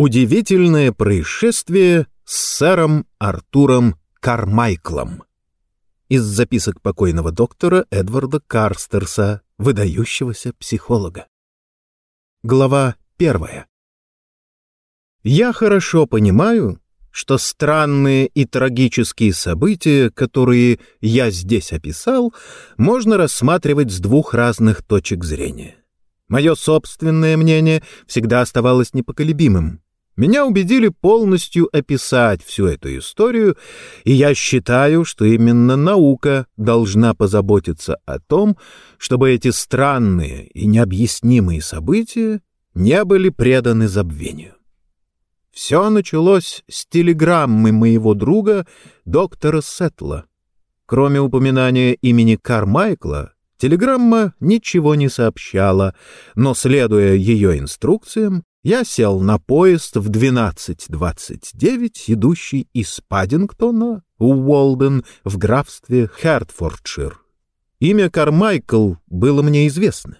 Удивительное происшествие с сэром Артуром Кармайклом. Из записок покойного доктора Эдварда Карстерса, выдающегося психолога. Глава первая. Я хорошо понимаю, что странные и трагические события, которые я здесь описал, можно рассматривать с двух разных точек зрения. Мое собственное мнение всегда оставалось непоколебимым. Меня убедили полностью описать всю эту историю, и я считаю, что именно наука должна позаботиться о том, чтобы эти странные и необъяснимые события не были преданы забвению. Все началось с телеграммы моего друга, доктора Сетла. Кроме упоминания имени Кармайкла, телеграмма ничего не сообщала, но, следуя ее инструкциям, я сел на поезд в 12.29, идущий из Паддингтона в Уолден в графстве Хертфордшир. Имя Кармайкл было мне известно.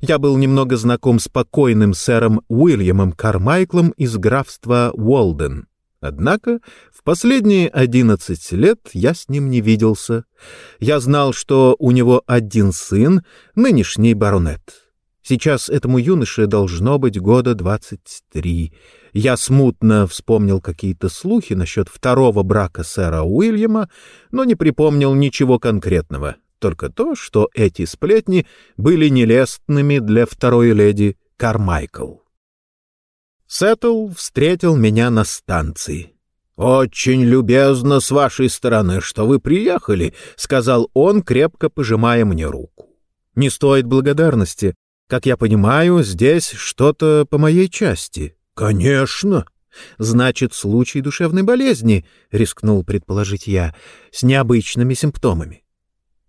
Я был немного знаком с покойным сэром Уильямом Кармайклом из графства Уолден. Однако в последние одиннадцать лет я с ним не виделся. Я знал, что у него один сын, нынешний баронет. Сейчас этому юноше должно быть года двадцать три. Я смутно вспомнил какие-то слухи насчет второго брака сэра Уильяма, но не припомнил ничего конкретного, только то, что эти сплетни были нелестными для второй леди Кармайкл. Сеттл встретил меня на станции. «Очень любезно с вашей стороны, что вы приехали», — сказал он, крепко пожимая мне руку. «Не стоит благодарности. Как я понимаю, здесь что-то по моей части. Конечно. Значит, случай душевной болезни, рискнул предположить я, с необычными симптомами.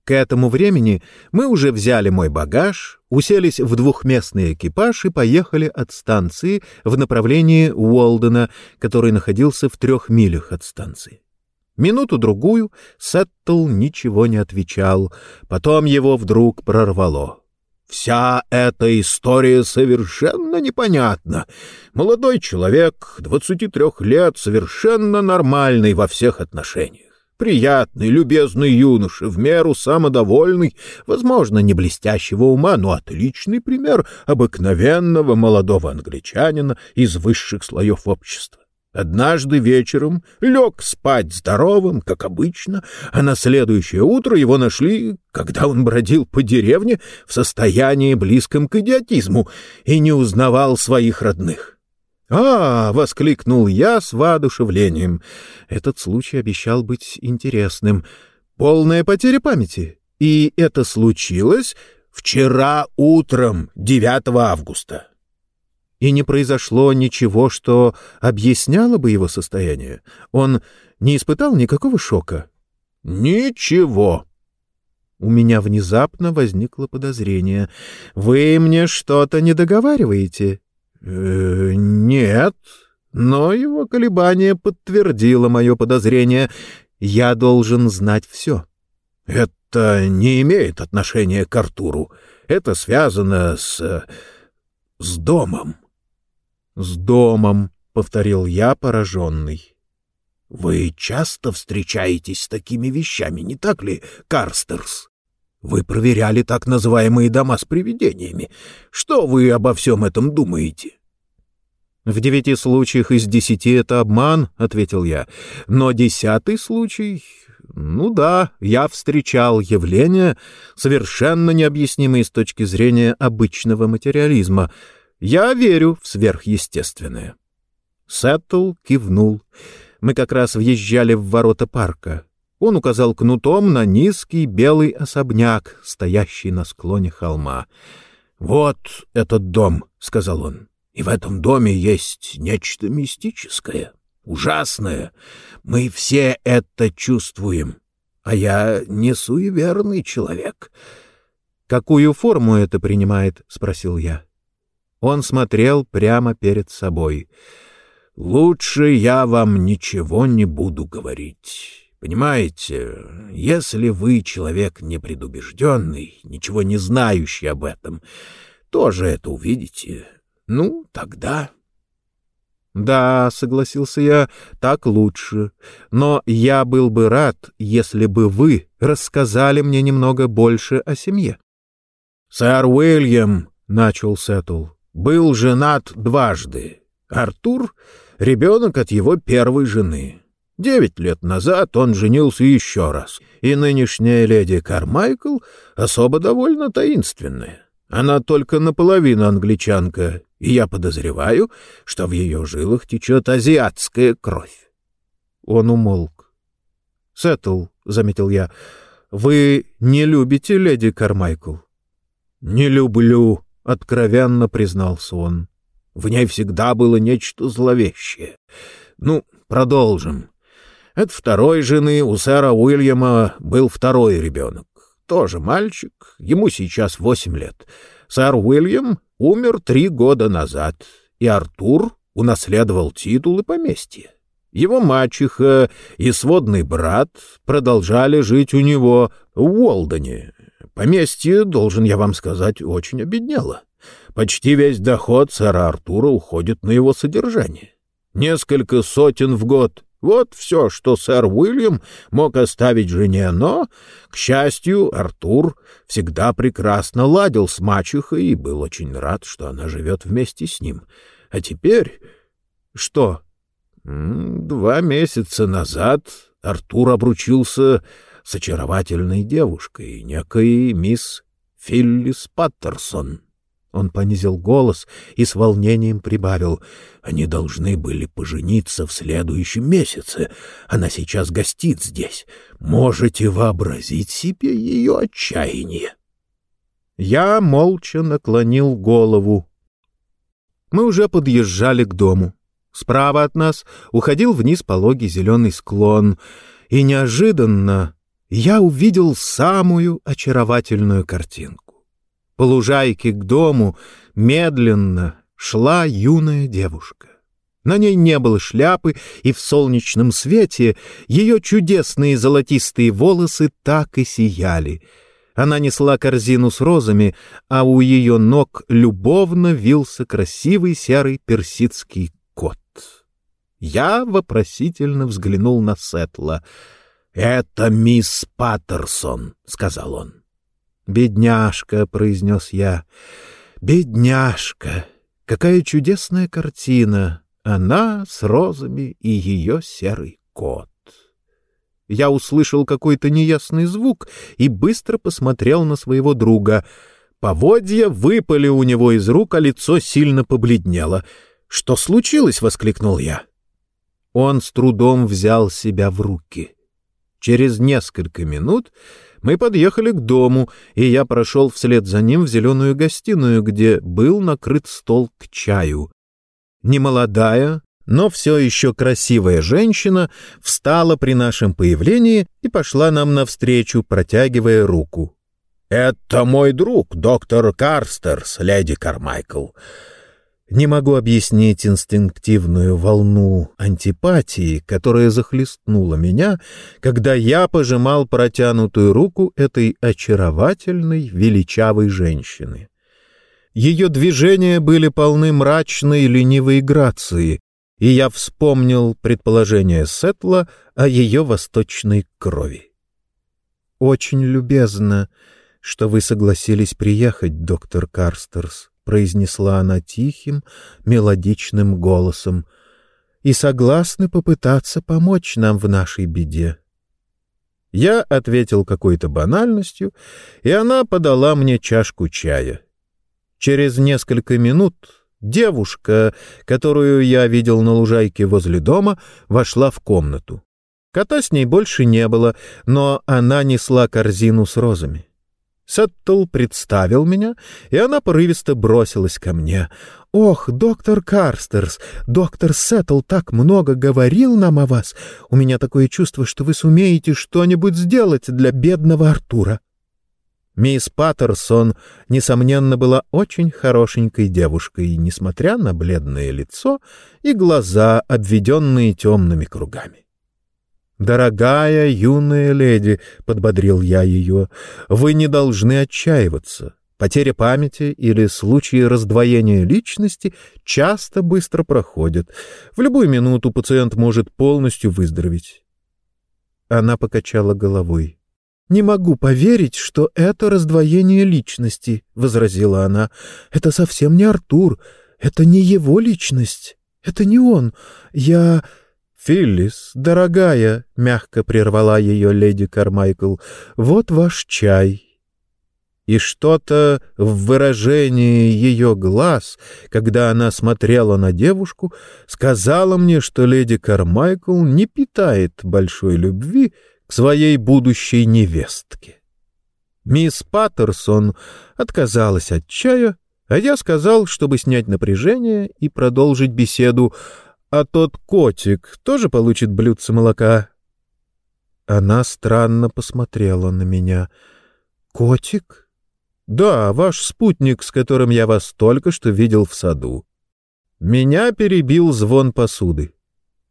К этому времени мы уже взяли мой багаж, уселись в двухместный экипаж и поехали от станции в направлении Уолдена, который находился в трех милях от станции. Минуту-другую Сеттл ничего не отвечал, потом его вдруг прорвало. Вся эта история совершенно непонятна. Молодой человек, 23 лет, совершенно нормальный во всех отношениях. Приятный, любезный юноша, в меру самодовольный, возможно, не блестящего ума, но отличный пример обыкновенного молодого англичанина из высших слоев общества. Однажды вечером лег спать здоровым, как обычно, а на следующее утро его нашли, когда он бродил по деревне в состоянии близком к идиотизму и не узнавал своих родных. «А!» — воскликнул я с воодушевлением. Этот случай обещал быть интересным. Полная потеря памяти. И это случилось вчера утром, 9 августа и не произошло ничего, что объясняло бы его состояние? Он не испытал никакого шока? Ничего. У меня внезапно возникло подозрение. Вы мне что-то не договариваете? Э, нет, но его колебание подтвердило мое подозрение. Я должен знать все. Это не имеет отношения к Артуру. Это связано с... с домом. «С домом», — повторил я, пораженный. «Вы часто встречаетесь с такими вещами, не так ли, Карстерс? Вы проверяли так называемые дома с привидениями. Что вы обо всем этом думаете?» «В девяти случаях из десяти это обман», — ответил я. «Но десятый случай... Ну да, я встречал явления, совершенно необъяснимые с точки зрения обычного материализма — я верю в сверхъестественное. Сеттл кивнул. Мы как раз въезжали в ворота парка. Он указал кнутом на низкий белый особняк, стоящий на склоне холма. «Вот этот дом», — сказал он. «И в этом доме есть нечто мистическое, ужасное. Мы все это чувствуем. А я не суеверный человек». «Какую форму это принимает?» — спросил я. Он смотрел прямо перед собой. «Лучше я вам ничего не буду говорить. Понимаете, если вы человек непредубежденный, ничего не знающий об этом, тоже это увидите. Ну, тогда...» Да, согласился я, так лучше. Но я был бы рад, если бы вы рассказали мне немного больше о семье. Сэр Уильям, начал Сеттл, был женат дважды. Артур — ребенок от его первой жены. Девять лет назад он женился еще раз, и нынешняя леди Кармайкл особо довольно таинственная. Она только наполовину англичанка, и я подозреваю, что в ее жилах течет азиатская кровь. Он умолк. — Сеттл, — заметил я, — вы не любите леди Кармайкл? — Не люблю, — откровенно признался он. В ней всегда было нечто зловещее. Ну, продолжим. От второй жены у сэра Уильяма был второй ребенок. Тоже мальчик, ему сейчас восемь лет. Сэр Уильям умер три года назад, и Артур унаследовал титул и поместье. Его мачеха и сводный брат продолжали жить у него в Уолдоне. Поместье, должен я вам сказать, очень обеднело. Почти весь доход сэра Артура уходит на его содержание. Несколько сотен в год вот все, что сэр Уильям мог оставить жене, но, к счастью, Артур всегда прекрасно ладил с мачехой и был очень рад, что она живет вместе с ним. А теперь... Что? Два месяца назад Артур обручился с очаровательной девушкой, некой мисс Филлис Паттерсон. Он понизил голос и с волнением прибавил. Они должны были пожениться в следующем месяце. Она сейчас гостит здесь. Можете вообразить себе ее отчаяние. Я молча наклонил голову. Мы уже подъезжали к дому. Справа от нас уходил вниз пологий зеленый склон, и неожиданно я увидел самую очаровательную картинку. По лужайке к дому медленно шла юная девушка. На ней не было шляпы, и в солнечном свете ее чудесные золотистые волосы так и сияли. Она несла корзину с розами, а у ее ног любовно вился красивый серый персидский кот. Я вопросительно взглянул на Сетла. «Это мисс Паттерсон», — сказал он. «Бедняжка», — произнес я, — «бедняжка! Какая чудесная картина! Она с розами и ее серый кот». Я услышал какой-то неясный звук и быстро посмотрел на своего друга. Поводья выпали у него из рук, а лицо сильно побледнело. «Что случилось?» — воскликнул я. Он с трудом взял себя в руки. Через несколько минут мы подъехали к дому, и я прошел вслед за ним в зеленую гостиную, где был накрыт стол к чаю. Немолодая, но все еще красивая женщина встала при нашем появлении и пошла нам навстречу, протягивая руку. «Это мой друг, доктор Карстерс, леди Кармайкл. Не могу объяснить инстинктивную волну антипатии, которая захлестнула меня, когда я пожимал протянутую руку этой очаровательной, величавой женщины. Ее движения были полны мрачной, ленивой грации, и я вспомнил предположение Сетла о ее восточной крови. «Очень любезно, что вы согласились приехать, доктор Карстерс», — произнесла она тихим, мелодичным голосом, — «и согласны попытаться помочь нам в нашей беде». Я ответил какой-то банальностью, и она подала мне чашку чая. Через несколько минут девушка, которую я видел на лужайке возле дома, вошла в комнату. Кота с ней больше не было, но она несла корзину с розами. Сеттл представил меня, и она порывисто бросилась ко мне. «Ох, доктор Карстерс, доктор Сеттл так много говорил нам о вас. У меня такое чувство, что вы сумеете что-нибудь сделать для бедного Артура». Мисс Паттерсон, несомненно, была очень хорошенькой девушкой, несмотря на бледное лицо и глаза, обведенные темными кругами. «Дорогая юная леди», — подбодрил я ее, — «вы не должны отчаиваться. Потеря памяти или случаи раздвоения личности часто быстро проходят. В любую минуту пациент может полностью выздороветь. Она покачала головой. «Не могу поверить, что это раздвоение личности», — возразила она. «Это совсем не Артур. Это не его личность. Это не он. Я...» «Филлис, дорогая», — мягко прервала ее леди Кармайкл, — «вот ваш чай». И что-то в выражении ее глаз, когда она смотрела на девушку, сказала мне, что леди Кармайкл не питает большой любви к своей будущей невестке. Мисс Паттерсон отказалась от чая, а я сказал, чтобы снять напряжение и продолжить беседу, а тот котик тоже получит блюдце молока. Она странно посмотрела на меня. «Котик?» «Да, ваш спутник, с которым я вас только что видел в саду». Меня перебил звон посуды.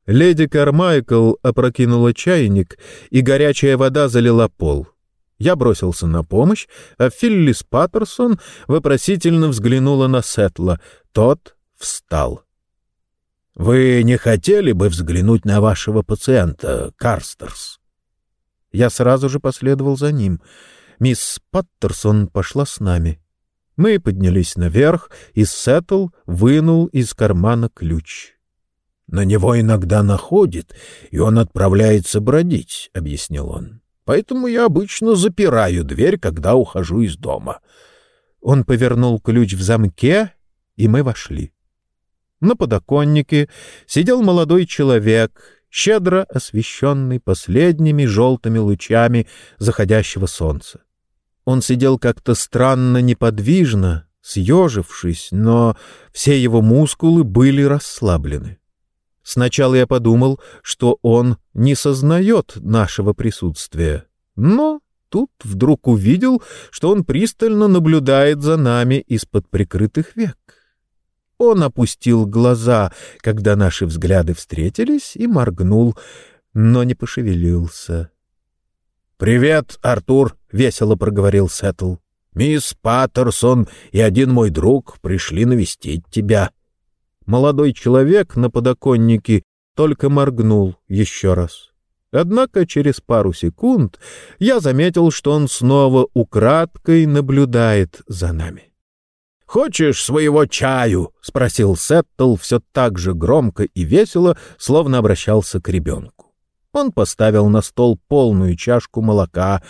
Леди Кармайкл опрокинула чайник, и горячая вода залила пол. Я бросился на помощь, а Филлис Паттерсон вопросительно взглянула на Сетла. Тот встал. — Вы не хотели бы взглянуть на вашего пациента, Карстерс? Я сразу же последовал за ним. Мисс Паттерсон пошла с нами. Мы поднялись наверх, и Сеттл вынул из кармана ключ. На него иногда находит, и он отправляется бродить, — объяснил он. Поэтому я обычно запираю дверь, когда ухожу из дома. Он повернул ключ в замке, и мы вошли. На подоконнике сидел молодой человек, щедро освещенный последними желтыми лучами заходящего солнца. Он сидел как-то странно неподвижно, съежившись, но все его мускулы были расслаблены. Сначала я подумал, что он не сознает нашего присутствия, но тут вдруг увидел, что он пристально наблюдает за нами из-под прикрытых век. Он опустил глаза, когда наши взгляды встретились, и моргнул, но не пошевелился. «Привет, Артур!» — весело проговорил Сеттл. «Мисс Паттерсон и один мой друг пришли навестить тебя». Молодой человек на подоконнике только моргнул еще раз. Однако через пару секунд я заметил, что он снова украдкой наблюдает за нами. «Хочешь своего чаю?» — спросил Сеттл все так же громко и весело, словно обращался к ребенку. Он поставил на стол полную чашку молока.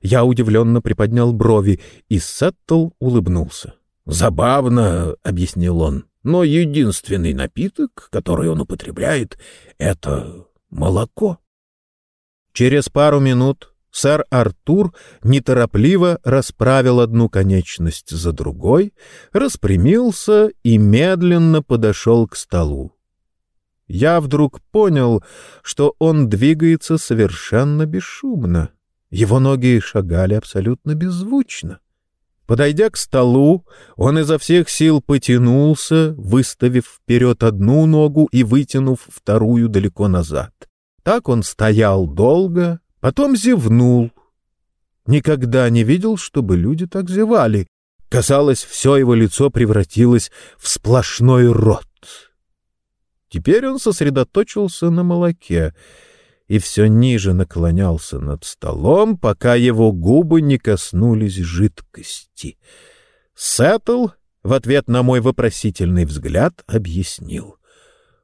Я удивленно приподнял брови, и Сеттл улыбнулся. «Забавно», — объяснил он но единственный напиток, который он употребляет, — это молоко. Через пару минут сэр Артур неторопливо расправил одну конечность за другой, распрямился и медленно подошел к столу. Я вдруг понял, что он двигается совершенно бесшумно. Его ноги шагали абсолютно беззвучно. Подойдя к столу, он изо всех сил потянулся, выставив вперед одну ногу и вытянув вторую далеко назад. Так он стоял долго, потом зевнул. Никогда не видел, чтобы люди так зевали. Казалось, все его лицо превратилось в сплошной рот. Теперь он сосредоточился на молоке — и все ниже наклонялся над столом, пока его губы не коснулись жидкости. Сеттл в ответ на мой вопросительный взгляд объяснил.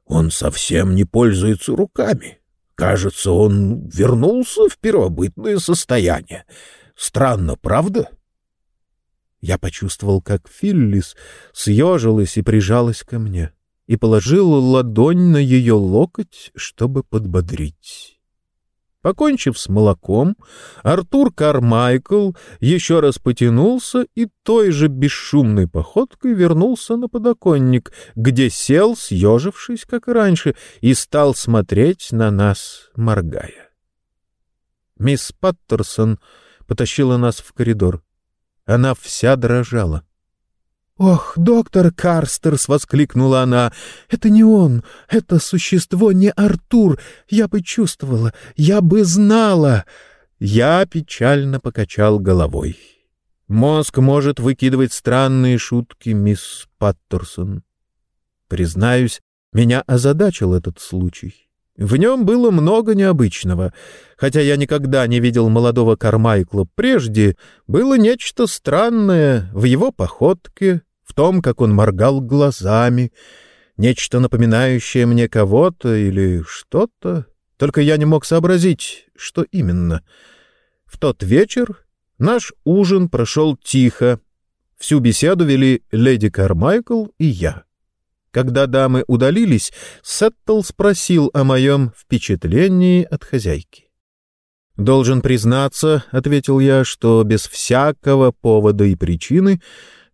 Он совсем не пользуется руками. Кажется, он вернулся в первобытное состояние. Странно, правда? Я почувствовал, как Филлис съежилась и прижалась ко мне и положил ладонь на ее локоть, чтобы подбодрить. Покончив с молоком, Артур Кармайкл еще раз потянулся и той же бесшумной походкой вернулся на подоконник, где сел, съежившись, как и раньше, и стал смотреть на нас, моргая. Мисс Паттерсон потащила нас в коридор. Она вся дрожала. — «Ох, доктор Карстерс!» — воскликнула она. «Это не он! Это существо не Артур! Я бы чувствовала! Я бы знала!» Я печально покачал головой. Мозг может выкидывать странные шутки, мисс Паттерсон. Признаюсь, меня озадачил этот случай. В нем было много необычного. Хотя я никогда не видел молодого Кармайкла прежде, было нечто странное в его походке, в том, как он моргал глазами, нечто напоминающее мне кого-то или что-то. Только я не мог сообразить, что именно. В тот вечер наш ужин прошел тихо. Всю беседу вели леди Кармайкл и я. Когда дамы удалились, Сеттл спросил о моем впечатлении от хозяйки. «Должен признаться», — ответил я, — «что без всякого повода и причины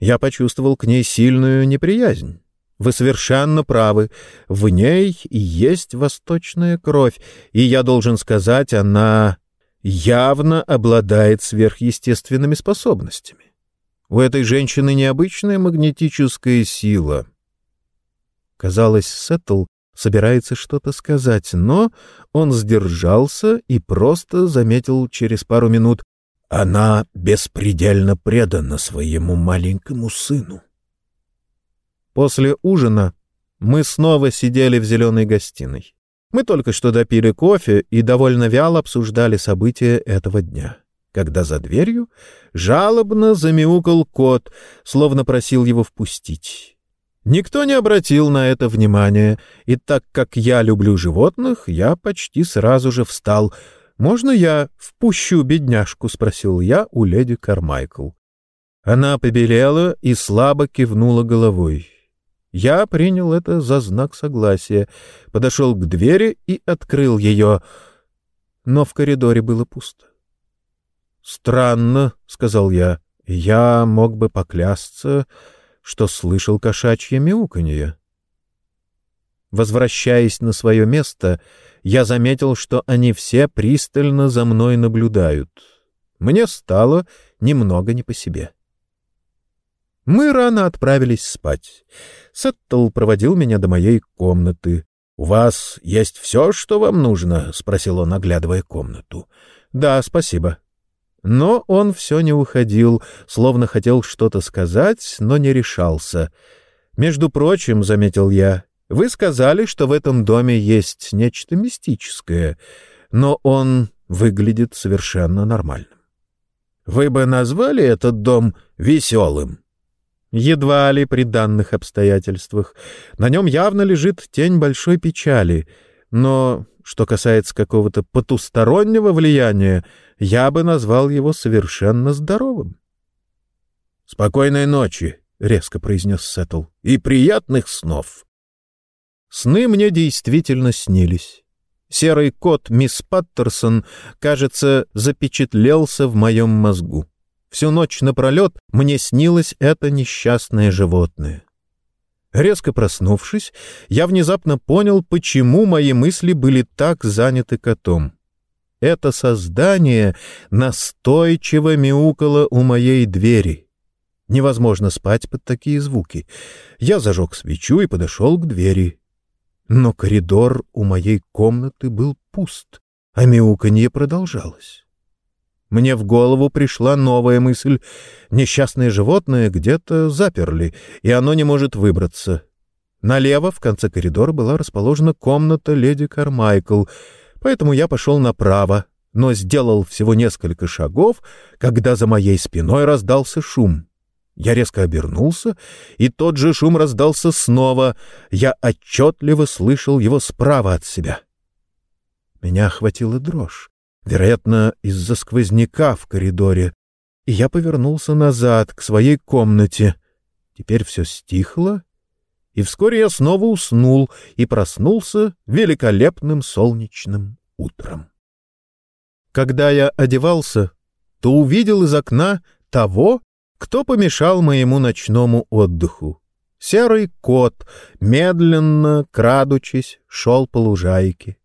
я почувствовал к ней сильную неприязнь. Вы совершенно правы, в ней есть восточная кровь, и я должен сказать, она явно обладает сверхъестественными способностями. У этой женщины необычная магнетическая сила». Казалось, Сеттл собирается что-то сказать, но он сдержался и просто заметил через пару минут «Она беспредельно предана своему маленькому сыну». После ужина мы снова сидели в зеленой гостиной. Мы только что допили кофе и довольно вяло обсуждали события этого дня, когда за дверью жалобно замяукал кот, словно просил его впустить. Никто не обратил на это внимания, и так как я люблю животных, я почти сразу же встал. «Можно я впущу бедняжку?» — спросил я у леди Кармайкл. Она побелела и слабо кивнула головой. Я принял это за знак согласия, подошел к двери и открыл ее, но в коридоре было пусто. «Странно», — сказал я, — «я мог бы поклясться...» что слышал кошачье мяуканье. Возвращаясь на свое место, я заметил, что они все пристально за мной наблюдают. Мне стало немного не по себе. Мы рано отправились спать. Сеттл проводил меня до моей комнаты. — У вас есть все, что вам нужно? — спросил он, оглядывая комнату. — Да, спасибо. Но он все не уходил, словно хотел что-то сказать, но не решался. «Между прочим, — заметил я, — вы сказали, что в этом доме есть нечто мистическое, но он выглядит совершенно нормальным. Вы бы назвали этот дом веселым?» Едва ли при данных обстоятельствах. На нем явно лежит тень большой печали, но что касается какого-то потустороннего влияния, я бы назвал его совершенно здоровым. «Спокойной ночи», — резко произнес Сеттл, — «и приятных снов». Сны мне действительно снились. Серый кот мисс Паттерсон, кажется, запечатлелся в моем мозгу. Всю ночь напролет мне снилось это несчастное животное. Резко проснувшись, я внезапно понял, почему мои мысли были так заняты котом. Это создание настойчиво мяукало у моей двери. Невозможно спать под такие звуки. Я зажег свечу и подошел к двери. Но коридор у моей комнаты был пуст, а мяуканье продолжалось. Мне в голову пришла новая мысль. Несчастное животное где-то заперли, и оно не может выбраться. Налево, в конце коридора, была расположена комната леди Кармайкл, поэтому я пошел направо, но сделал всего несколько шагов, когда за моей спиной раздался шум. Я резко обернулся, и тот же шум раздался снова. Я отчетливо слышал его справа от себя. Меня охватила дрожь вероятно, из-за сквозняка в коридоре, и я повернулся назад, к своей комнате. Теперь все стихло, и вскоре я снова уснул и проснулся великолепным солнечным утром. Когда я одевался, то увидел из окна того, кто помешал моему ночному отдыху. Серый кот, медленно, крадучись, шел по лужайке.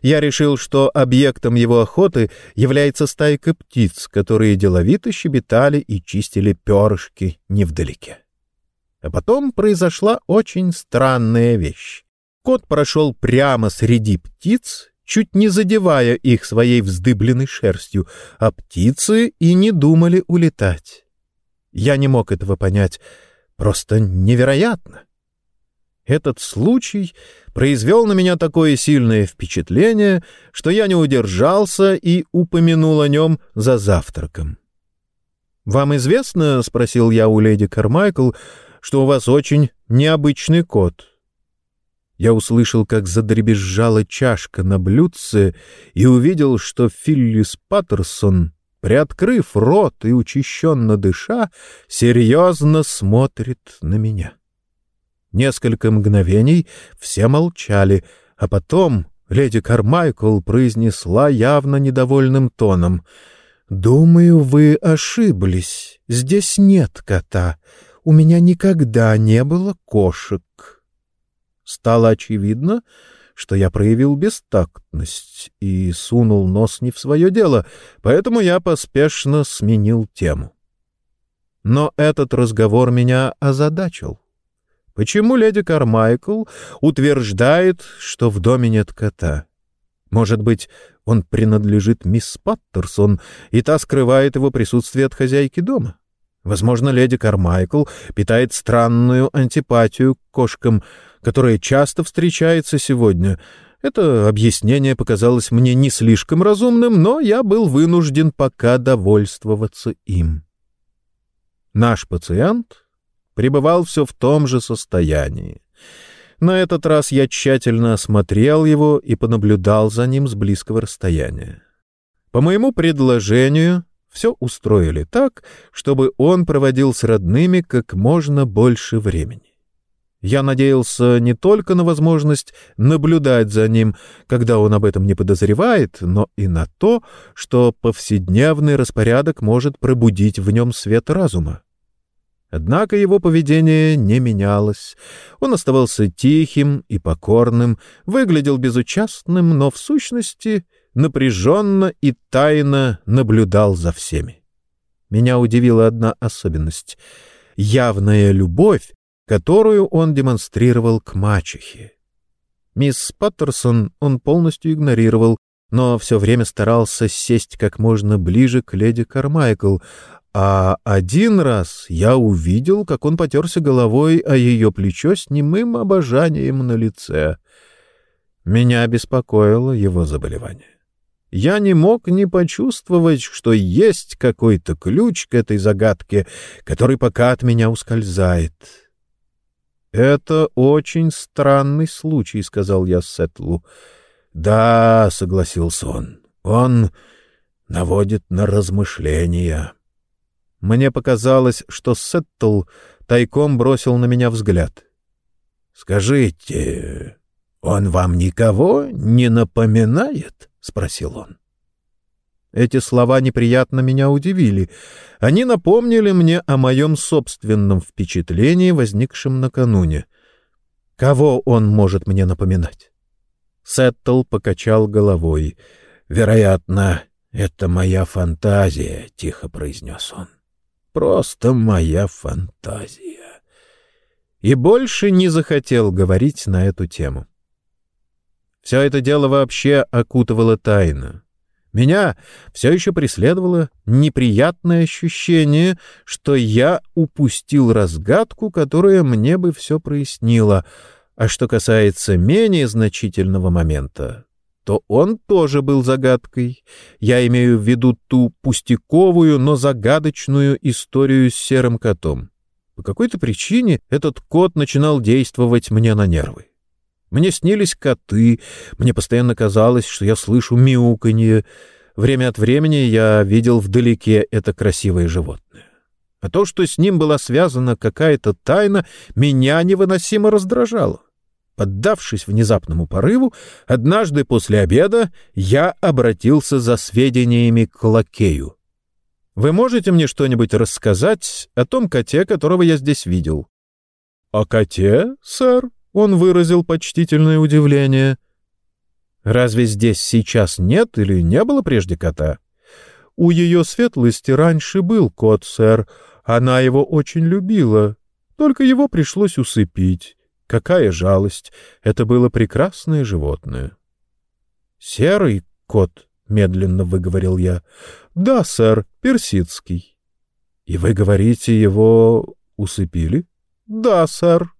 Я решил, что объектом его охоты является стайка птиц, которые деловито щебетали и чистили перышки невдалеке. А потом произошла очень странная вещь. Кот прошел прямо среди птиц, чуть не задевая их своей вздыбленной шерстью, а птицы и не думали улетать. Я не мог этого понять. Просто невероятно. Этот случай произвел на меня такое сильное впечатление, что я не удержался и упомянул о нем за завтраком. «Вам известно, — спросил я у леди Кармайкл, — что у вас очень необычный кот?» Я услышал, как задребезжала чашка на блюдце и увидел, что Филлис Паттерсон, приоткрыв рот и учащенно дыша, серьезно смотрит на меня. Несколько мгновений все молчали, а потом леди Кармайкл произнесла явно недовольным тоном. «Думаю, вы ошиблись. Здесь нет кота. У меня никогда не было кошек». Стало очевидно, что я проявил бестактность и сунул нос не в свое дело, поэтому я поспешно сменил тему. Но этот разговор меня озадачил. Почему леди Кармайкл утверждает, что в доме нет кота? Может быть, он принадлежит мисс Паттерсон, и та скрывает его присутствие от хозяйки дома? Возможно, леди Кармайкл питает странную антипатию к кошкам, которая часто встречается сегодня. Это объяснение показалось мне не слишком разумным, но я был вынужден пока довольствоваться им. Наш пациент пребывал все в том же состоянии. На этот раз я тщательно осмотрел его и понаблюдал за ним с близкого расстояния. По моему предложению все устроили так, чтобы он проводил с родными как можно больше времени. Я надеялся не только на возможность наблюдать за ним, когда он об этом не подозревает, но и на то, что повседневный распорядок может пробудить в нем свет разума. Однако его поведение не менялось. Он оставался тихим и покорным, выглядел безучастным, но в сущности напряженно и тайно наблюдал за всеми. Меня удивила одна особенность — явная любовь, которую он демонстрировал к мачехе. Мисс Паттерсон он полностью игнорировал, но все время старался сесть как можно ближе к леди Кармайкл, а один раз я увидел, как он потерся головой о ее плечо с немым обожанием на лице. Меня беспокоило его заболевание. Я не мог не почувствовать, что есть какой-то ключ к этой загадке, который пока от меня ускользает. «Это очень странный случай», — сказал я Сетлу. «Да», — согласился он, — «он наводит на размышления». Мне показалось, что Сеттл тайком бросил на меня взгляд. «Скажите, он вам никого не напоминает?» — спросил он. Эти слова неприятно меня удивили. Они напомнили мне о моем собственном впечатлении, возникшем накануне. Кого он может мне напоминать? Сеттл покачал головой. «Вероятно, это моя фантазия», — тихо произнес он просто моя фантазия. И больше не захотел говорить на эту тему. Все это дело вообще окутывало тайна. Меня все еще преследовало неприятное ощущение, что я упустил разгадку, которая мне бы все прояснила. А что касается менее значительного момента, то он тоже был загадкой. Я имею в виду ту пустяковую, но загадочную историю с серым котом. По какой-то причине этот кот начинал действовать мне на нервы. Мне снились коты, мне постоянно казалось, что я слышу мяуканье. Время от времени я видел вдалеке это красивое животное. А то, что с ним была связана какая-то тайна, меня невыносимо раздражало. Поддавшись внезапному порыву, однажды после обеда я обратился за сведениями к лакею. «Вы можете мне что-нибудь рассказать о том коте, которого я здесь видел?» «О коте, сэр?» — он выразил почтительное удивление. «Разве здесь сейчас нет или не было прежде кота?» «У ее светлости раньше был кот, сэр. Она его очень любила. Только его пришлось усыпить. Какая жалость! Это было прекрасное животное. «Серый кот», — медленно выговорил я. «Да, сэр, персидский». И вы говорите, его усыпили? Да, сэр.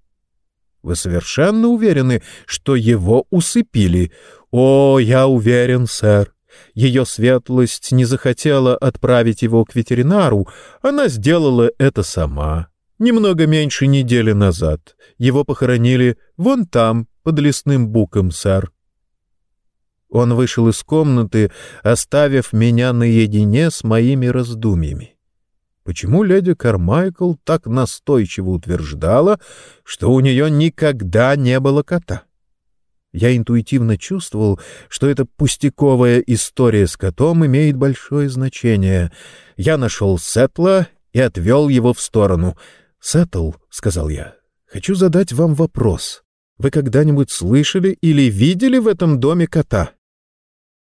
Вы совершенно уверены, что его усыпили? О, я уверен, сэр. Ее светлость не захотела отправить его к ветеринару, она сделала это сама. Немного меньше недели назад. Его похоронили вон там, под лесным буком, сэр. Он вышел из комнаты, оставив меня наедине с моими раздумьями. Почему леди Кармайкл так настойчиво утверждала, что у нее никогда не было кота? Я интуитивно чувствовал, что эта пустяковая история с котом имеет большое значение. Я нашел Сетла и отвел его в сторону. «Сеттл», — сказал я, — «хочу задать вам вопрос. Вы когда-нибудь слышали или видели в этом доме кота?»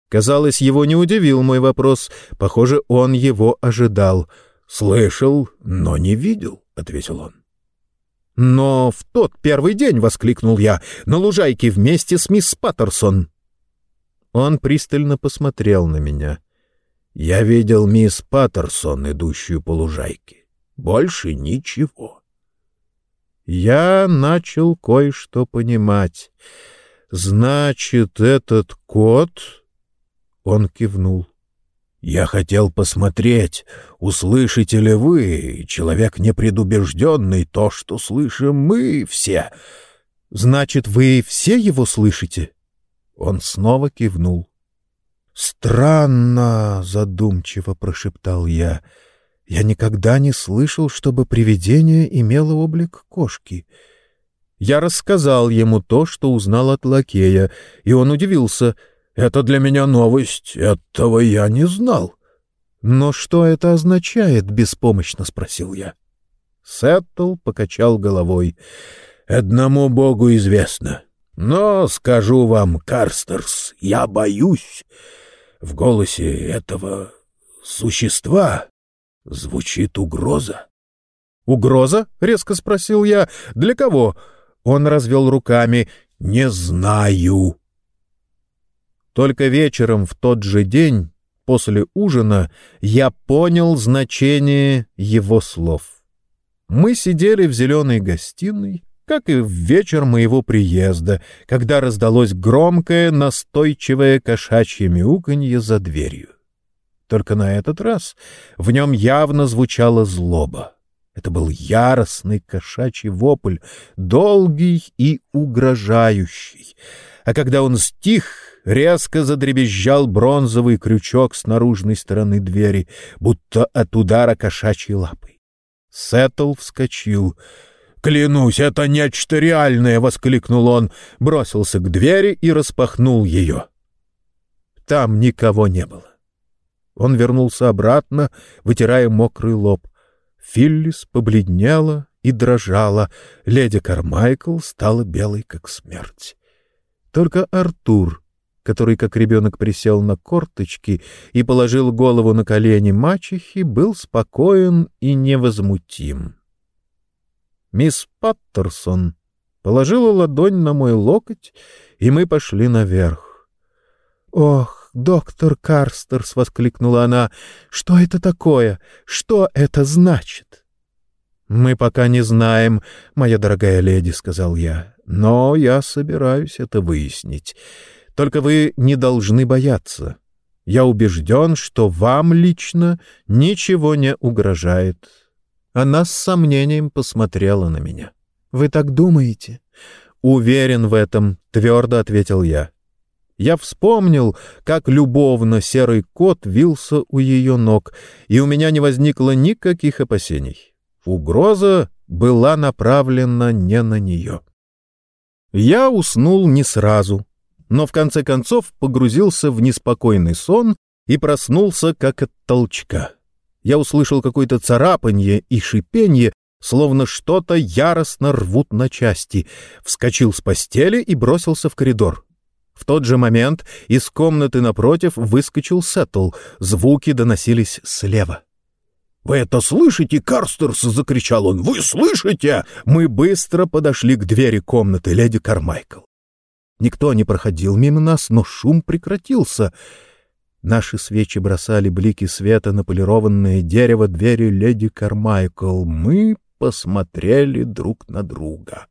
Казалось, его не удивил мой вопрос. Похоже, он его ожидал. «Слышал, но не видел», — ответил он. «Но в тот первый день!» — воскликнул я. «На лужайке вместе с мисс Паттерсон!» Он пристально посмотрел на меня. «Я видел мисс Паттерсон, идущую по лужайке. Больше ничего». Я начал кое-что понимать. «Значит, этот кот...» Он кивнул. Я хотел посмотреть, услышите ли вы, человек непредубежденный, то, что слышим мы все. Значит, вы все его слышите? Он снова кивнул. Странно, задумчиво прошептал я. Я никогда не слышал, чтобы привидение имело облик кошки. Я рассказал ему то, что узнал от лакея, и он удивился — это для меня новость, этого я не знал. Но что это означает, беспомощно спросил я. Сеттл покачал головой. Одному богу известно. Но скажу вам, Карстерс, я боюсь. В голосе этого существа звучит угроза. Угроза? резко спросил я. Для кого? Он развел руками. Не знаю. Только вечером в тот же день, после ужина, я понял значение его слов. Мы сидели в зеленой гостиной, как и в вечер моего приезда, когда раздалось громкое, настойчивое кошачье мяуканье за дверью. Только на этот раз в нем явно звучала злоба. Это был яростный кошачий вопль, долгий и угрожающий. А когда он стих, резко задребезжал бронзовый крючок с наружной стороны двери, будто от удара кошачьей лапой. Сеттл вскочил. «Клянусь, это нечто реальное!» — воскликнул он, бросился к двери и распахнул ее. Там никого не было. Он вернулся обратно, вытирая мокрый лоб. Филлис побледнела и дрожала. Леди Кармайкл стала белой, как смерть. Только Артур который, как ребенок, присел на корточки и положил голову на колени мачехи, был спокоен и невозмутим. Мисс Паттерсон положила ладонь на мой локоть, и мы пошли наверх. «Ох, доктор Карстерс!» — воскликнула она. «Что это такое? Что это значит?» «Мы пока не знаем, моя дорогая леди», — сказал я, — «но я собираюсь это выяснить». Только вы не должны бояться. Я убежден, что вам лично ничего не угрожает. Она с сомнением посмотрела на меня. Вы так думаете? Уверен в этом, твердо ответил я. Я вспомнил, как любовно серый кот вился у ее ног, и у меня не возникло никаких опасений. Угроза была направлена не на нее. Я уснул не сразу, но в конце концов погрузился в неспокойный сон и проснулся как от толчка. Я услышал какое-то царапанье и шипенье, словно что-то яростно рвут на части, вскочил с постели и бросился в коридор. В тот же момент из комнаты напротив выскочил Сеттл, звуки доносились слева. «Вы это слышите, Карстерс?» — закричал он. «Вы слышите?» Мы быстро подошли к двери комнаты леди Кармайкл. Никто не проходил мимо нас, но шум прекратился. Наши свечи бросали блики света на полированное дерево двери леди Кармайкл. Мы посмотрели друг на друга. —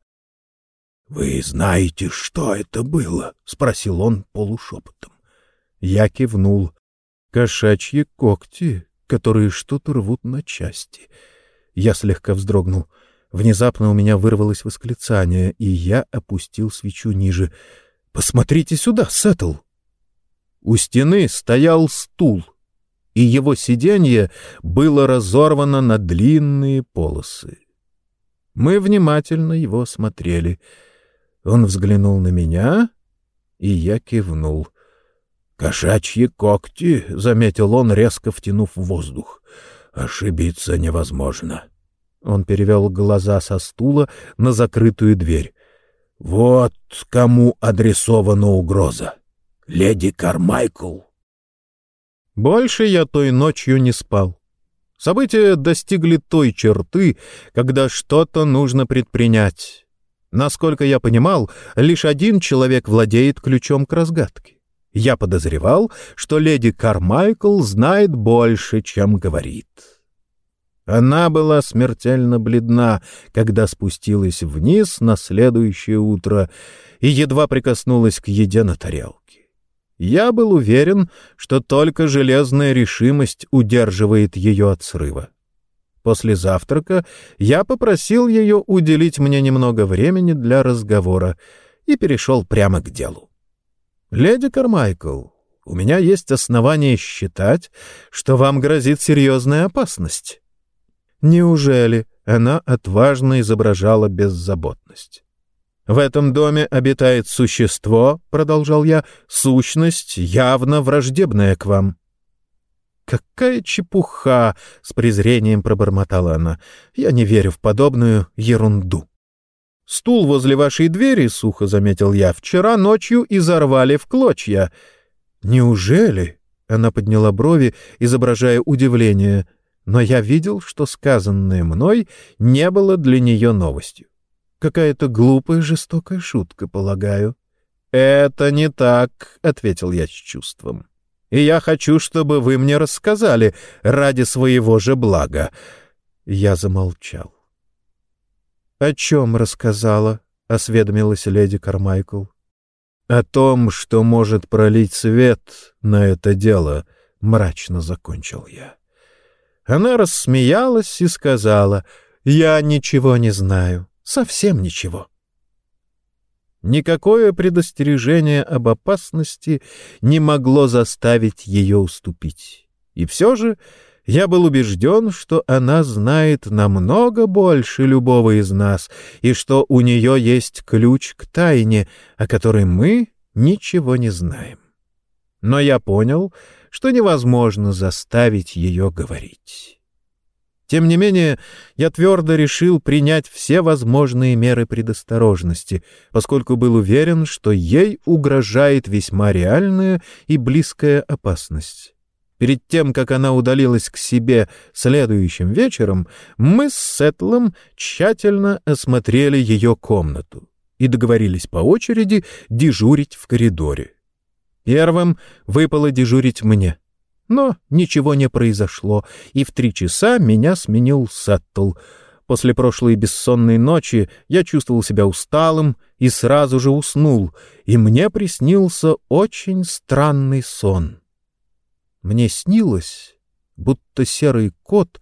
Вы знаете, что это было? — спросил он полушепотом. Я кивнул. — Кошачьи когти, которые что-то рвут на части. Я слегка вздрогнул. Внезапно у меня вырвалось восклицание, и я опустил свечу ниже. — Посмотрите сюда, Сеттл! У стены стоял стул, и его сиденье было разорвано на длинные полосы. Мы внимательно его смотрели. Он взглянул на меня, и я кивнул. «Кошачьи когти», — заметил он, резко втянув воздух. «Ошибиться невозможно». Он перевел глаза со стула на закрытую дверь. «Вот кому адресована угроза леди Кармайкл. Больше я той ночью не спал. События достигли той черты, когда что-то нужно предпринять. Насколько я понимал, лишь один человек владеет ключом к разгадке. Я подозревал, что леди Кармайкл знает больше, чем говорит. Она была смертельно бледна, когда спустилась вниз на следующее утро и едва прикоснулась к еде на тарелке. Я был уверен, что только железная решимость удерживает ее от срыва. После завтрака я попросил ее уделить мне немного времени для разговора и перешел прямо к делу. «Леди Кармайкл, у меня есть основания считать, что вам грозит серьезная опасность». Неужели она отважно изображала беззаботность? В этом доме обитает существо, — продолжал я, — сущность, явно враждебная к вам. «Какая чепуха!» — с презрением пробормотала она. «Я не верю в подобную ерунду». «Стул возле вашей двери, — сухо заметил я, — вчера ночью изорвали в клочья». «Неужели?» — она подняла брови, изображая удивление. Но я видел, что сказанное мной не было для нее новостью. Какая-то глупая жестокая шутка, полагаю. — Это не так, — ответил я с чувством. — И я хочу, чтобы вы мне рассказали ради своего же блага. Я замолчал. — О чем рассказала? — осведомилась леди Кармайкл. — О том, что может пролить свет на это дело, — мрачно закончил я. Она рассмеялась и сказала, — Я ничего не знаю. Совсем ничего. Никакое предостережение об опасности не могло заставить ее уступить. И все же я был убежден, что она знает намного больше любого из нас, и что у нее есть ключ к тайне, о которой мы ничего не знаем. Но я понял, что невозможно заставить ее говорить. Тем не менее, я твердо решил принять все возможные меры предосторожности, поскольку был уверен, что ей угрожает весьма реальная и близкая опасность. Перед тем, как она удалилась к себе следующим вечером, мы с Сетлом тщательно осмотрели ее комнату и договорились по очереди дежурить в коридоре. Первым выпало дежурить мне. Но ничего не произошло, и в три часа меня сменил Саттл. После прошлой бессонной ночи я чувствовал себя усталым и сразу же уснул, и мне приснился очень странный сон. Мне снилось, будто серый кот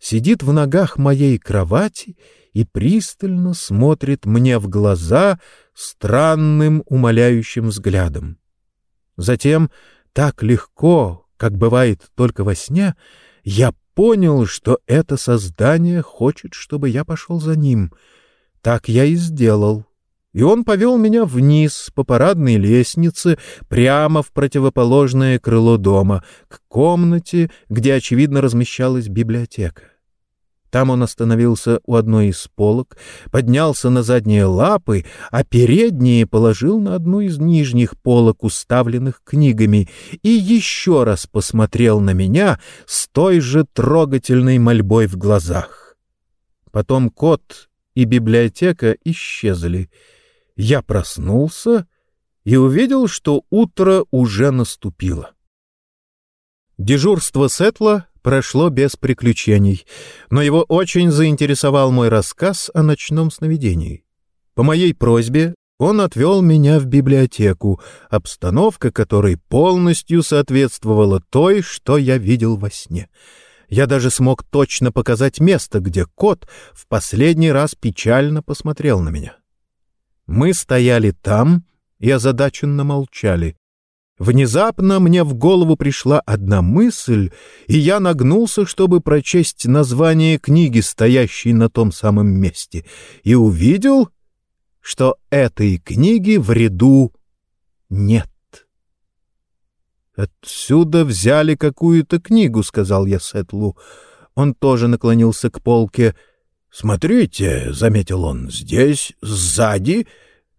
сидит в ногах моей кровати и пристально смотрит мне в глаза странным умоляющим взглядом. Затем так легко, как бывает только во сне, я понял, что это создание хочет, чтобы я пошел за ним. Так я и сделал. И он повел меня вниз по парадной лестнице, прямо в противоположное крыло дома, к комнате, где, очевидно, размещалась библиотека. Там он остановился у одной из полок, поднялся на задние лапы, а передние положил на одну из нижних полок, уставленных книгами, и еще раз посмотрел на меня с той же трогательной мольбой в глазах. Потом кот и библиотека исчезли. Я проснулся и увидел, что утро уже наступило. Дежурство Сетла прошло без приключений, но его очень заинтересовал мой рассказ о ночном сновидении. По моей просьбе он отвел меня в библиотеку, обстановка которой полностью соответствовала той, что я видел во сне. Я даже смог точно показать место, где кот в последний раз печально посмотрел на меня. Мы стояли там и озадаченно молчали. Внезапно мне в голову пришла одна мысль, и я нагнулся, чтобы прочесть название книги, стоящей на том самом месте, и увидел, что этой книги в ряду нет. «Отсюда взяли какую-то книгу», — сказал я Сетлу. Он тоже наклонился к полке. «Смотрите», — заметил он, — «здесь, сзади,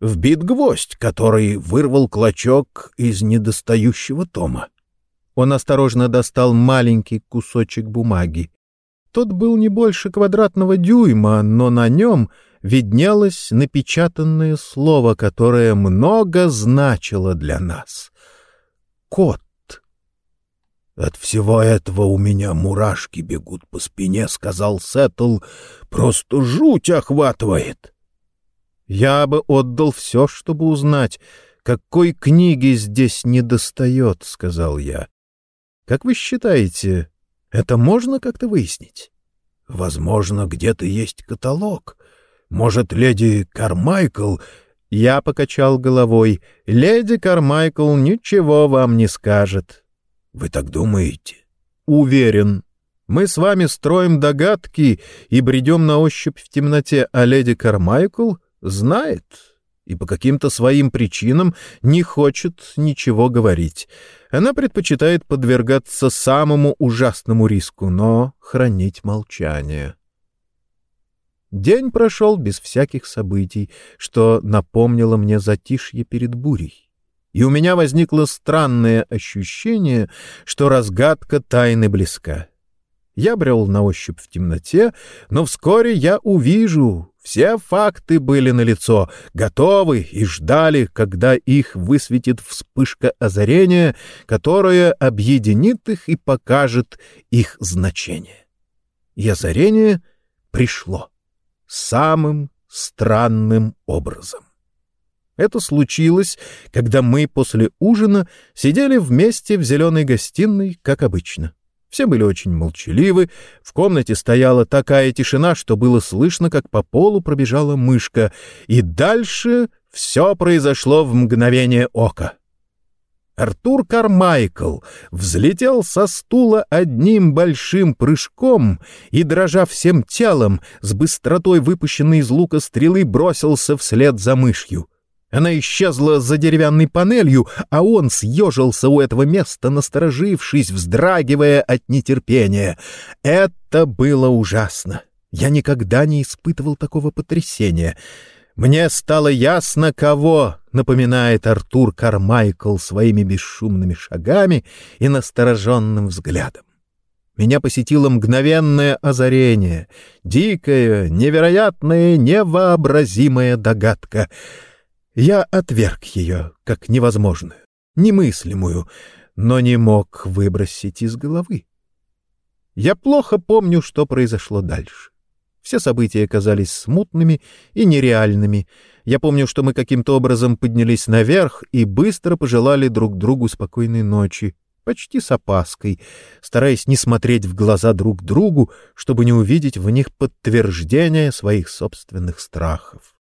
вбит гвоздь, который вырвал клочок из недостающего тома». Он осторожно достал маленький кусочек бумаги. Тот был не больше квадратного дюйма, но на нем виднелось напечатанное слово, которое много значило для нас. «Кот». «От всего этого у меня мурашки бегут по спине», — сказал Сеттл. «Просто жуть охватывает». «Я бы отдал все, чтобы узнать, какой книги здесь недостает», — сказал я. «Как вы считаете, это можно как-то выяснить?» «Возможно, где-то есть каталог. Может, леди Кармайкл...» Я покачал головой. «Леди Кармайкл ничего вам не скажет». Вы так думаете? Уверен. Мы с вами строим догадки и бредем на ощупь в темноте, а леди Кармайкл знает и по каким-то своим причинам не хочет ничего говорить. Она предпочитает подвергаться самому ужасному риску, но хранить молчание. День прошел без всяких событий, что напомнило мне затишье перед бурей и у меня возникло странное ощущение, что разгадка тайны близка. Я брел на ощупь в темноте, но вскоре я увижу. Все факты были налицо, готовы и ждали, когда их высветит вспышка озарения, которая объединит их и покажет их значение. И озарение пришло самым странным образом. Это случилось, когда мы после ужина сидели вместе в зеленой гостиной, как обычно. Все были очень молчаливы, в комнате стояла такая тишина, что было слышно, как по полу пробежала мышка, и дальше все произошло в мгновение ока. Артур Кармайкл взлетел со стула одним большим прыжком и, дрожа всем телом, с быстротой выпущенной из лука стрелы бросился вслед за мышью. Она исчезла за деревянной панелью, а он съежился у этого места, насторожившись, вздрагивая от нетерпения. Это было ужасно. Я никогда не испытывал такого потрясения. Мне стало ясно, кого напоминает Артур Кармайкл своими бесшумными шагами и настороженным взглядом. Меня посетило мгновенное озарение, дикая, невероятная, невообразимая догадка — я отверг ее как невозможную, немыслимую, но не мог выбросить из головы. Я плохо помню, что произошло дальше. Все события казались смутными и нереальными. Я помню, что мы каким-то образом поднялись наверх и быстро пожелали друг другу спокойной ночи, почти с опаской, стараясь не смотреть в глаза друг другу, чтобы не увидеть в них подтверждение своих собственных страхов.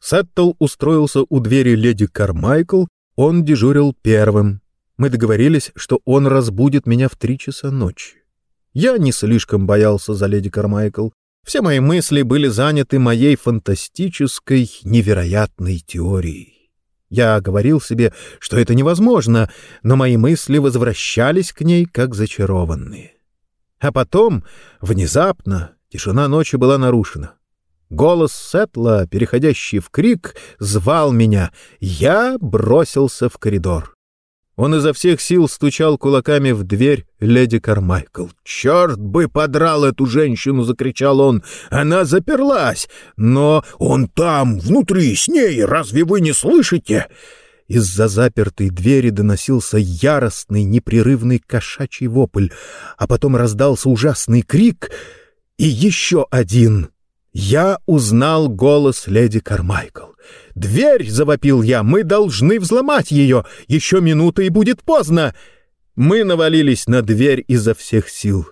Сеттл устроился у двери леди Кармайкл, он дежурил первым. Мы договорились, что он разбудит меня в три часа ночи. Я не слишком боялся за леди Кармайкл. Все мои мысли были заняты моей фантастической, невероятной теорией. Я говорил себе, что это невозможно, но мои мысли возвращались к ней как зачарованные. А потом, внезапно, тишина ночи была нарушена. Голос Сетла, переходящий в крик, звал меня. Я бросился в коридор. Он изо всех сил стучал кулаками в дверь леди Кармайкл. «Черт бы подрал эту женщину!» — закричал он. «Она заперлась! Но он там, внутри, с ней! Разве вы не слышите?» Из-за запертой двери доносился яростный, непрерывный кошачий вопль, а потом раздался ужасный крик и еще один. Я узнал голос леди Кармайкл. «Дверь!» — завопил я. «Мы должны взломать ее! Еще минута, и будет поздно!» Мы навалились на дверь изо всех сил.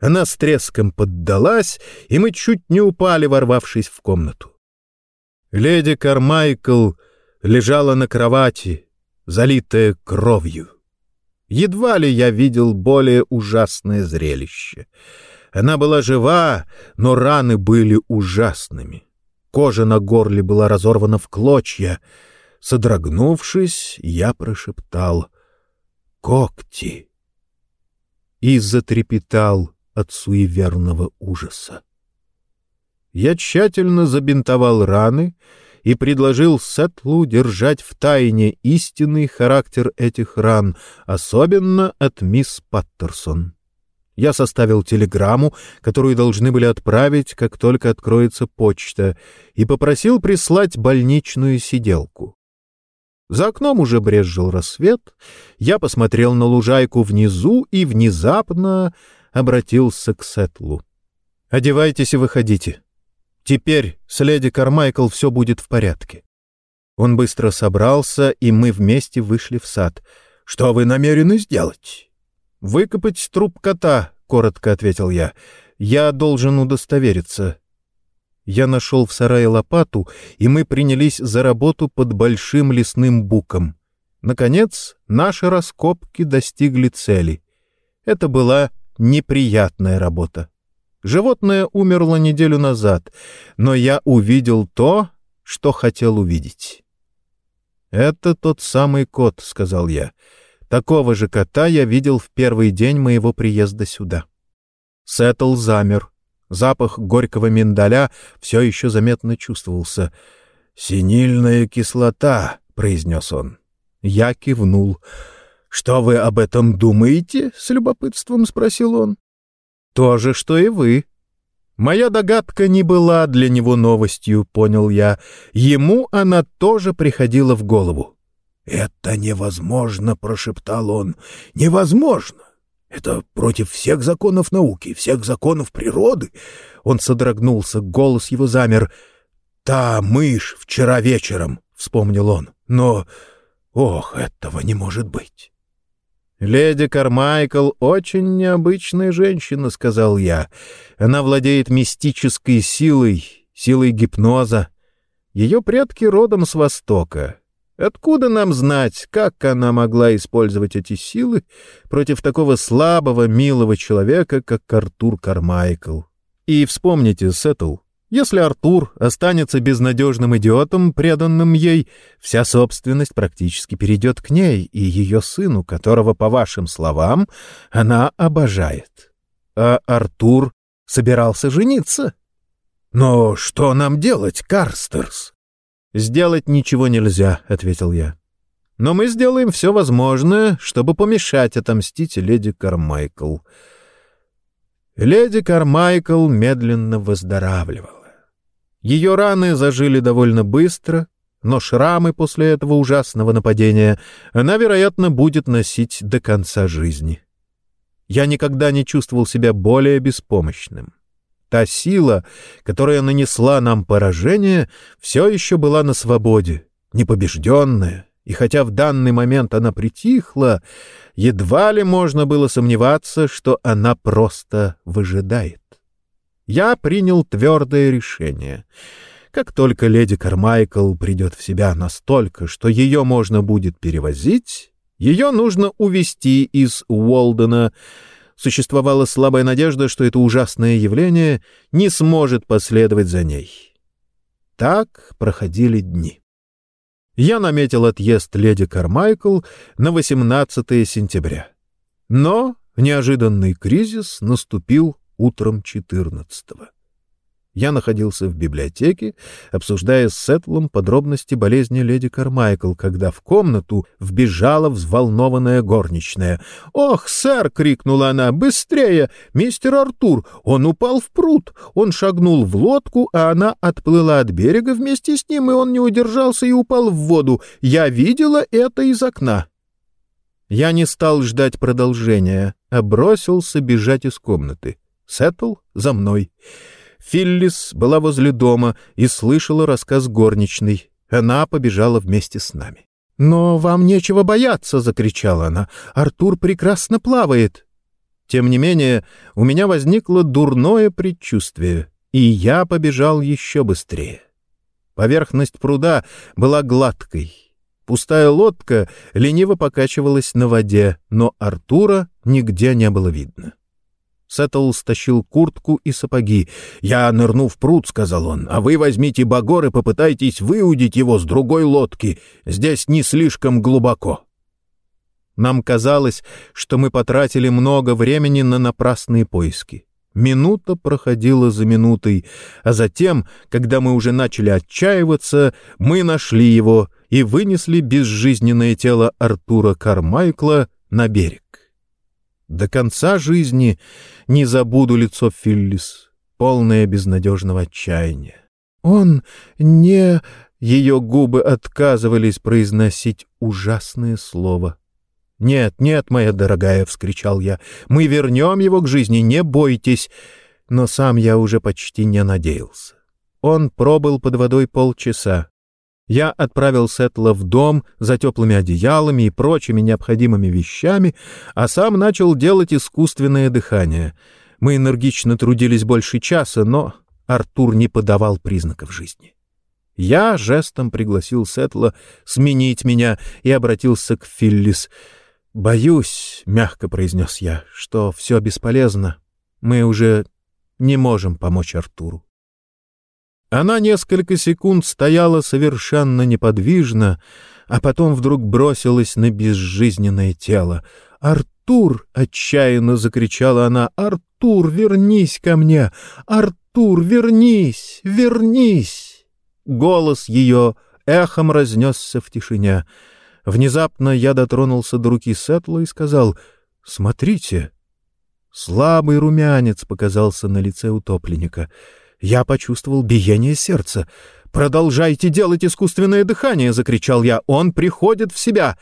Она с треском поддалась, и мы чуть не упали, ворвавшись в комнату. Леди Кармайкл лежала на кровати, залитая кровью. Едва ли я видел более ужасное зрелище. Она была жива, но раны были ужасными. Кожа на горле была разорвана в клочья. Содрогнувшись, я прошептал «Когти!» и затрепетал от суеверного ужаса. Я тщательно забинтовал раны и предложил Сетлу держать в тайне истинный характер этих ран, особенно от мисс Паттерсон. Я составил телеграмму, которую должны были отправить, как только откроется почта, и попросил прислать больничную сиделку. За окном уже брезжил рассвет, я посмотрел на лужайку внизу и внезапно обратился к Сетлу. «Одевайтесь и выходите. Теперь с леди Кармайкл все будет в порядке». Он быстро собрался, и мы вместе вышли в сад. «Что вы намерены сделать?» «Выкопать труп кота», — коротко ответил я. «Я должен удостовериться». Я нашел в сарае лопату, и мы принялись за работу под большим лесным буком. Наконец, наши раскопки достигли цели. Это была неприятная работа. Животное умерло неделю назад, но я увидел то, что хотел увидеть. «Это тот самый кот», — сказал я. «Такого же кота я видел в первый день моего приезда сюда». Сеттл замер. Запах горького миндаля все еще заметно чувствовался. «Синильная кислота», — произнес он. Я кивнул. «Что вы об этом думаете?» — с любопытством спросил он. «То же, что и вы». Моя догадка не была для него новостью, понял я. Ему она тоже приходила в голову. «Это невозможно», — прошептал он. «Невозможно! Это против всех законов науки, всех законов природы». Он содрогнулся, голос его замер. «Та мышь вчера вечером», — вспомнил он. «Но... Ох, этого не может быть!» «Леди Кармайкл очень необычная женщина», — сказал я. «Она владеет мистической силой, силой гипноза. Ее предки родом с Востока. Откуда нам знать, как она могла использовать эти силы против такого слабого, милого человека, как Артур Кармайкл? И вспомните, Сеттл, если Артур останется безнадежным идиотом, преданным ей, вся собственность практически перейдет к ней и ее сыну, которого, по вашим словам, она обожает. А Артур собирался жениться. «Но что нам делать, Карстерс?» «Сделать ничего нельзя», — ответил я. «Но мы сделаем все возможное, чтобы помешать отомстить леди Кармайкл». Леди Кармайкл медленно выздоравливала. Ее раны зажили довольно быстро, но шрамы после этого ужасного нападения она, вероятно, будет носить до конца жизни. Я никогда не чувствовал себя более беспомощным. Та сила, которая нанесла нам поражение, все еще была на свободе, непобежденная, и хотя в данный момент она притихла, едва ли можно было сомневаться, что она просто выжидает я принял твердое решение. Как только леди Кармайкл придет в себя настолько, что ее можно будет перевозить, ее нужно увезти из Уолдена. Существовала слабая надежда, что это ужасное явление не сможет последовать за ней. Так проходили дни. Я наметил отъезд леди Кармайкл на 18 сентября. Но неожиданный кризис наступил утром 14-го. Я находился в библиотеке, обсуждая с Сетлом подробности болезни леди Кармайкл, когда в комнату вбежала взволнованная горничная. «Ох, сэр!» — крикнула она. «Быстрее! Мистер Артур! Он упал в пруд! Он шагнул в лодку, а она отплыла от берега вместе с ним, и он не удержался и упал в воду. Я видела это из окна!» Я не стал ждать продолжения, а бросился бежать из комнаты. Сеттл за мной. Филлис была возле дома и слышала рассказ горничной. Она побежала вместе с нами. «Но вам нечего бояться!» — закричала она. «Артур прекрасно плавает!» Тем не менее, у меня возникло дурное предчувствие, и я побежал еще быстрее. Поверхность пруда была гладкой. Пустая лодка лениво покачивалась на воде, но Артура нигде не было видно. Сеттл стащил куртку и сапоги. «Я нырну в пруд», — сказал он, — «а вы возьмите багор и попытайтесь выудить его с другой лодки. Здесь не слишком глубоко». Нам казалось, что мы потратили много времени на напрасные поиски. Минута проходила за минутой, а затем, когда мы уже начали отчаиваться, мы нашли его и вынесли безжизненное тело Артура Кармайкла на берег. До конца жизни не забуду лицо Филлис, полное безнадежного отчаяния. Он не... Ее губы отказывались произносить ужасное слово. «Нет, нет, моя дорогая!» — вскричал я. «Мы вернем его к жизни, не бойтесь!» Но сам я уже почти не надеялся. Он пробыл под водой полчаса. Я отправил Сетла в дом за теплыми одеялами и прочими необходимыми вещами, а сам начал делать искусственное дыхание. Мы энергично трудились больше часа, но Артур не подавал признаков жизни. Я жестом пригласил Сетла сменить меня и обратился к Филлис. «Боюсь», — мягко произнес я, — «что все бесполезно. Мы уже не можем помочь Артуру». Она несколько секунд стояла совершенно неподвижно, а потом вдруг бросилась на безжизненное тело. «Артур!» — отчаянно закричала она. «Артур, вернись ко мне! Артур, вернись! Вернись!» Голос ее эхом разнесся в тишине. Внезапно я дотронулся до руки Сетла и сказал «Смотрите!» Слабый румянец показался на лице утопленника — я почувствовал биение сердца. «Продолжайте делать искусственное дыхание!» — закричал я. «Он приходит в себя!»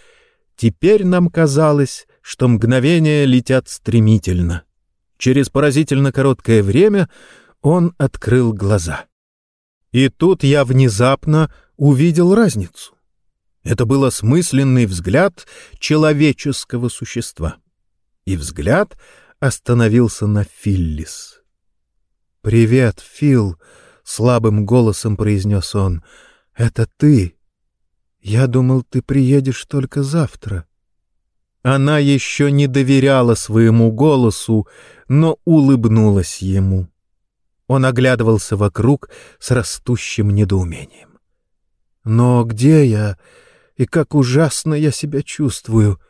Теперь нам казалось, что мгновения летят стремительно. Через поразительно короткое время он открыл глаза. И тут я внезапно увидел разницу. Это был осмысленный взгляд человеческого существа. И взгляд остановился на Филлис. «Привет, Фил!» — слабым голосом произнес он. «Это ты? Я думал, ты приедешь только завтра». Она еще не доверяла своему голосу, но улыбнулась ему. Он оглядывался вокруг с растущим недоумением. «Но где я? И как ужасно я себя чувствую!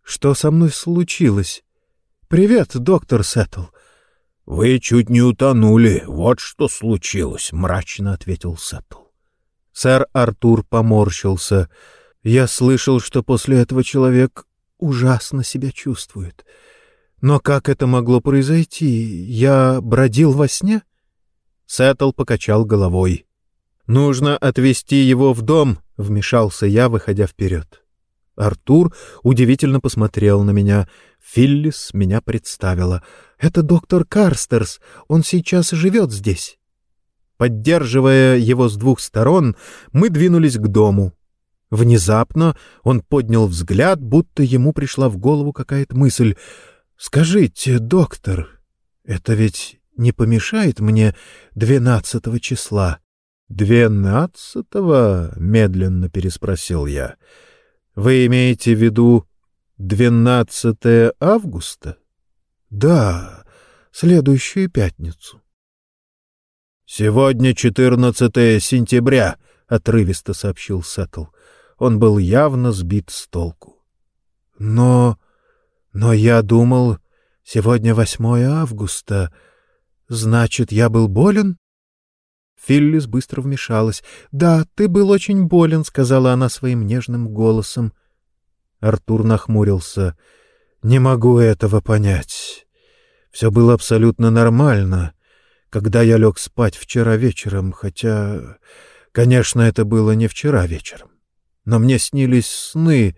Что со мной случилось? Привет, доктор Сеттл! «Вы чуть не утонули, вот что случилось», — мрачно ответил Сеттл. Сэр Артур поморщился. «Я слышал, что после этого человек ужасно себя чувствует. Но как это могло произойти? Я бродил во сне?» Сеттл покачал головой. «Нужно отвезти его в дом», — вмешался я, выходя вперед. Артур удивительно посмотрел на меня. Филлис меня представила. «Это доктор Карстерс. Он сейчас живет здесь». Поддерживая его с двух сторон, мы двинулись к дому. Внезапно он поднял взгляд, будто ему пришла в голову какая-то мысль. «Скажите, доктор, это ведь не помешает мне двенадцатого числа?» «Двенадцатого?» — медленно переспросил я. «Вы имеете в виду 12 августа? Да, следующую пятницу. Сегодня 14 сентября, отрывисто сообщил Сеттл. Он был явно сбит с толку. Но но я думал, сегодня 8 августа. Значит, я был болен? Филлис быстро вмешалась. «Да, ты был очень болен», — сказала она своим нежным голосом. Артур нахмурился. «Не могу этого понять. Все было абсолютно нормально, когда я лег спать вчера вечером, хотя, конечно, это было не вчера вечером. Но мне снились сны,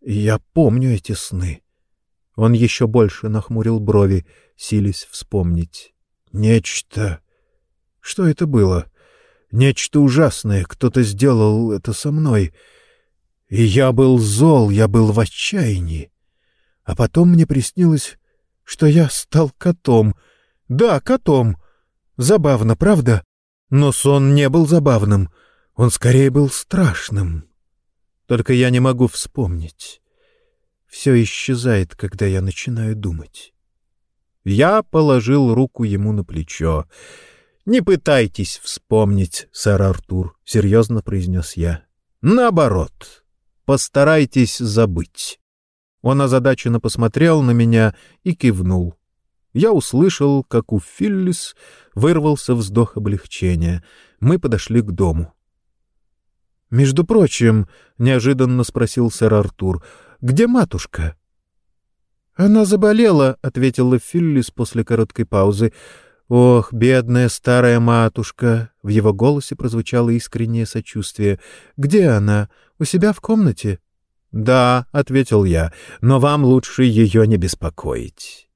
и я помню эти сны». Он еще больше нахмурил брови, сились вспомнить. «Нечто...» Что это было? Нечто ужасное. Кто-то сделал это со мной. И я был зол, я был в отчаянии. А потом мне приснилось, что я стал котом. Да, котом. Забавно, правда? Но сон не был забавным. Он скорее был страшным. Только я не могу вспомнить. Все исчезает, когда я начинаю думать. Я положил руку ему на плечо. «Не пытайтесь вспомнить, сэр Артур», — серьезно произнес я. «Наоборот, постарайтесь забыть». Он озадаченно посмотрел на меня и кивнул. Я услышал, как у Филлис вырвался вздох облегчения. Мы подошли к дому. «Между прочим», — неожиданно спросил сэр Артур, — «где матушка?» «Она заболела», — ответила Филлис после короткой паузы. «Ох, бедная старая матушка!» — в его голосе прозвучало искреннее сочувствие. «Где она? У себя в комнате?» «Да», — ответил я, — «но вам лучше ее не беспокоить».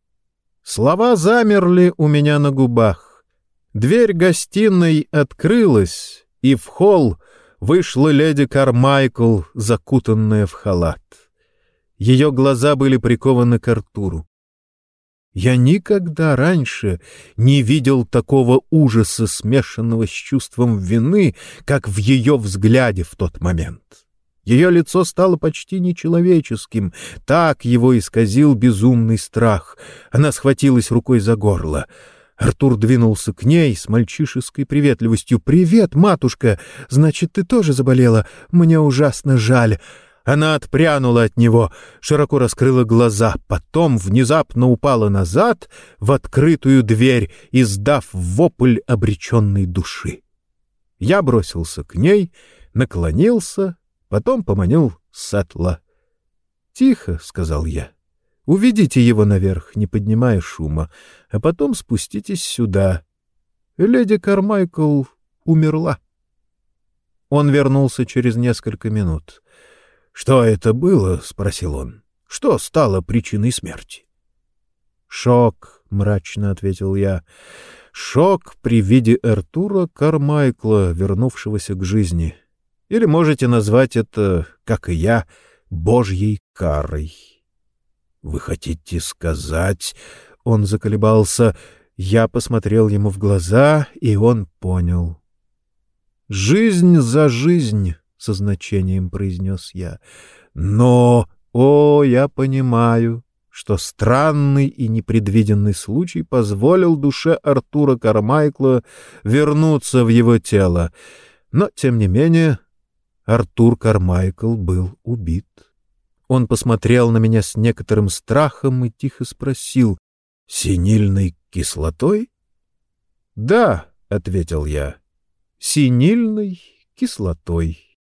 Слова замерли у меня на губах. Дверь гостиной открылась, и в холл вышла леди Кармайкл, закутанная в халат. Ее глаза были прикованы к Артуру. Я никогда раньше не видел такого ужаса, смешанного с чувством вины, как в ее взгляде в тот момент. Ее лицо стало почти нечеловеческим, так его исказил безумный страх. Она схватилась рукой за горло. Артур двинулся к ней с мальчишеской приветливостью. «Привет, матушка! Значит, ты тоже заболела? Мне ужасно жаль!» Она отпрянула от него, широко раскрыла глаза, потом внезапно упала назад в открытую дверь, издав вопль обреченной души. Я бросился к ней, наклонился, потом поманил Сетла. «Тихо», — сказал я. «Уведите его наверх, не поднимая шума, а потом спуститесь сюда. Леди Кармайкл умерла». Он вернулся через несколько минут. «Что это было?» — спросил он. «Что стало причиной смерти?» «Шок», — мрачно ответил я. «Шок при виде Артура Кармайкла, вернувшегося к жизни. Или можете назвать это, как и я, божьей карой». «Вы хотите сказать...» — он заколебался. Я посмотрел ему в глаза, и он понял. «Жизнь за жизнь» со значением произнес я. Но, о, я понимаю, что странный и непредвиденный случай позволил душе Артура Кармайкла вернуться в его тело. Но, тем не менее, Артур Кармайкл был убит. Он посмотрел на меня с некоторым страхом и тихо спросил, «Синильной кислотой?» «Да», — ответил я, — «синильной кислотой».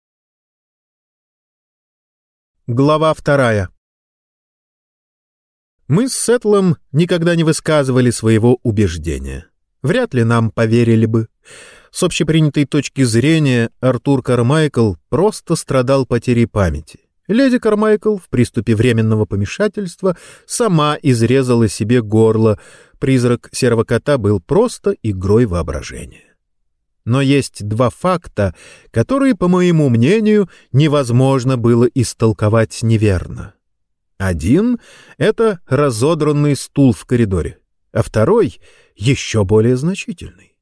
Глава вторая. Мы с Сетлом никогда не высказывали своего убеждения. Вряд ли нам поверили бы. С общепринятой точки зрения Артур Кармайкл просто страдал потерей памяти. Леди Кармайкл в приступе временного помешательства сама изрезала себе горло. Призрак серого кота был просто игрой воображения. Но есть два факта, которые, по моему мнению, невозможно было истолковать неверно. Один — это разодранный стул в коридоре, а второй — еще более значительный.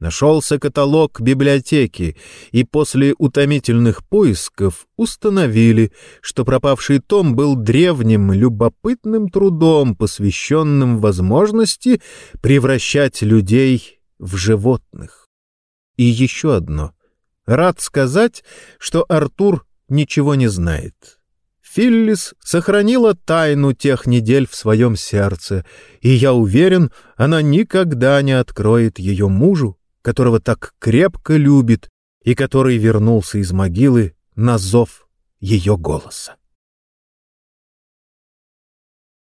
Нашелся каталог библиотеки, и после утомительных поисков установили, что пропавший том был древним, любопытным трудом, посвященным возможности превращать людей в животных. И еще одно. Рад сказать, что Артур ничего не знает. Филлис сохранила тайну тех недель в своем сердце, и я уверен, она никогда не откроет ее мужу, которого так крепко любит и который вернулся из могилы на зов ее голоса.